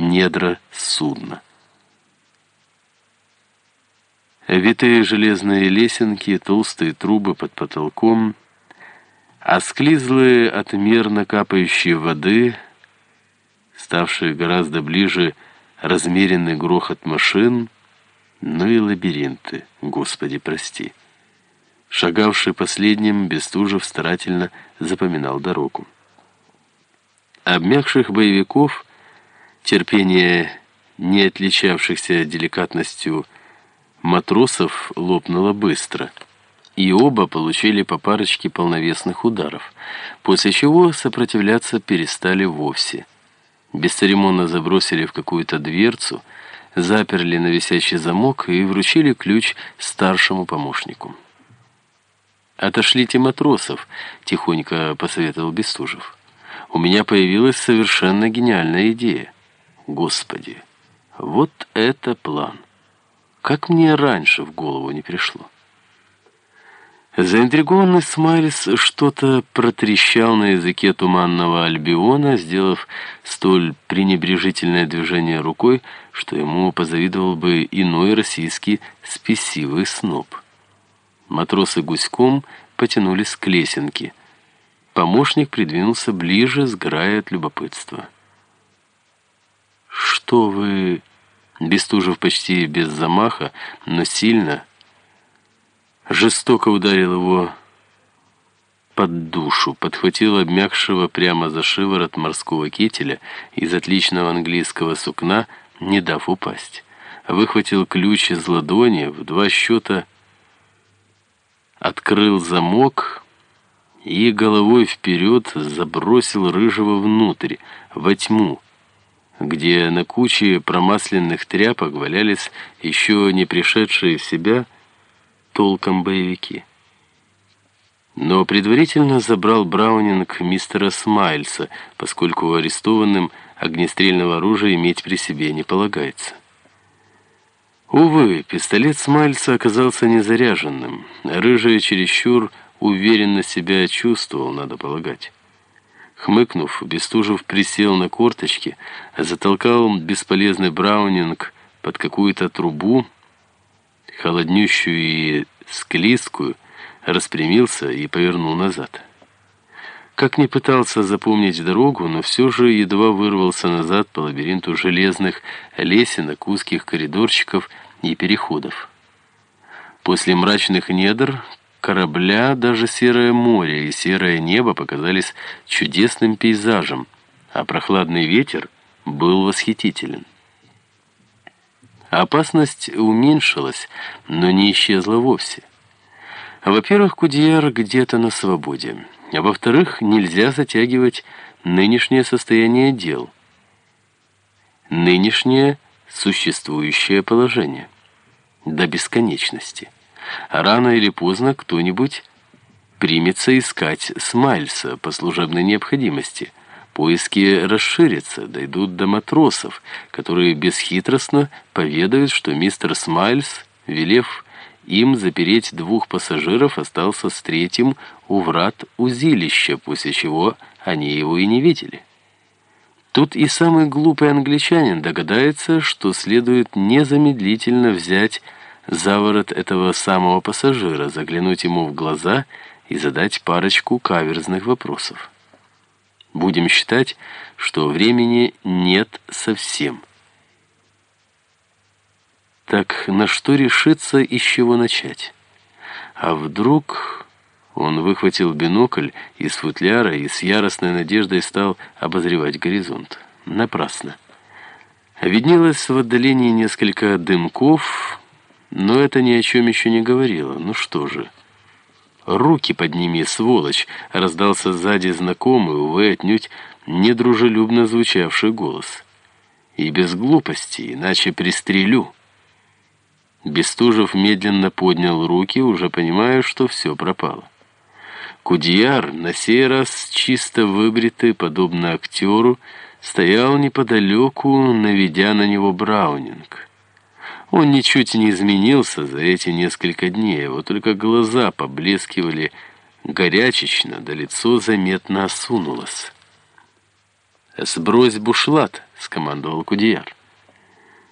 недра судна. Витые железные лесенки, толстые трубы под потолком, осклизлые от мерно капающей воды, ставшие гораздо ближе размеренный грохот машин, ну и лабиринты, Господи, прости. Шагавший последним, Бестужев старательно запоминал дорогу. Обмякших боевиков, терпение не отличавшихся деликатностью матросов лопнуло быстро, и оба получили по парочке полновесных ударов, после чего сопротивляться перестали вовсе. Бесцеремонно забросили в какую-то дверцу, заперли на висящий замок и вручили ключ старшему помощнику. «Отошлите матросов», — тихонько посоветовал Бестужев. «У меня появилась совершенно гениальная идея. Господи, вот это план! Как мне раньше в голову не пришло?» Заинтригованный Смайлис что-то протрещал на языке туманного Альбиона, сделав столь пренебрежительное движение рукой, что ему позавидовал бы иной российский спесивый сноб. Матросы гуськом потянулись к лесенке. Помощник придвинулся ближе, сгорая от любопытства. «Что вы...» Бестужев почти без замаха, но сильно, жестоко ударил его под душу, подхватил обмякшего прямо за шиворот морского кителя из отличного английского сукна, не дав упасть. Выхватил ключ из ладони, в два счета открыл замок и головой вперед забросил рыжего внутрь, во тьму, где на куче промасленных тряпок валялись еще не пришедшие в себя толком боевики. Но предварительно забрал Браунинг мистера Смайльса, поскольку арестованным огнестрельного оружия иметь при себе не полагается. Увы, пистолет Смальца оказался незаряженным. Рыжий чересчур уверенно себя чувствовал, надо полагать. Хмыкнув, Бестужев присел на корточки, затолкал бесполезный браунинг под какую-то трубу, холоднющую и склизкую, распрямился и повернул назад. Как ни пытался запомнить дорогу, но все же едва вырвался назад по лабиринту железных лесенок, узких коридорчиков и переходов. После мрачных недр корабля даже серое море и серое небо показались чудесным пейзажем, а прохладный ветер был восхитителен. Опасность уменьшилась, но не исчезла вовсе. Во-первых, Кудияр где-то на свободе. А во-вторых, нельзя затягивать нынешнее состояние дел. Нынешнее существующее положение. До бесконечности. Рано или поздно кто-нибудь примется искать Смайльса по служебной необходимости. Поиски расширятся, дойдут до матросов, которые бесхитростно поведают, что мистер Смайльс, велев им запереть двух пассажиров, остался с третьим у врат узилища, после чего они его и не видели. Тут и самый глупый англичанин догадается, что следует незамедлительно взять за ворот этого самого пассажира, заглянуть ему в глаза и задать парочку каверзных вопросов. Будем считать, что времени нет совсем. Так на что решиться и с чего начать? А вдруг... Он выхватил бинокль из футляра и с яростной надеждой стал обозревать горизонт. Напрасно. Виднелось в отдалении несколько дымков, но это ни о чем еще не говорило. Ну что же... «Руки подними, сволочь!» — раздался сзади знакомый, увы, отнюдь недружелюбно звучавший голос. «И без глупости, иначе пристрелю!» Бестужев медленно поднял руки, уже понимая, что все пропало. Кудияр, на сей раз чисто выбритый, подобно актеру, стоял неподалеку, наведя на него браунинг. Он ничуть не изменился за эти несколько дней, вот только глаза поблескивали горячечно, да лицо заметно осунулось. «Сбрось бушлат», — скомандовал Кудияр.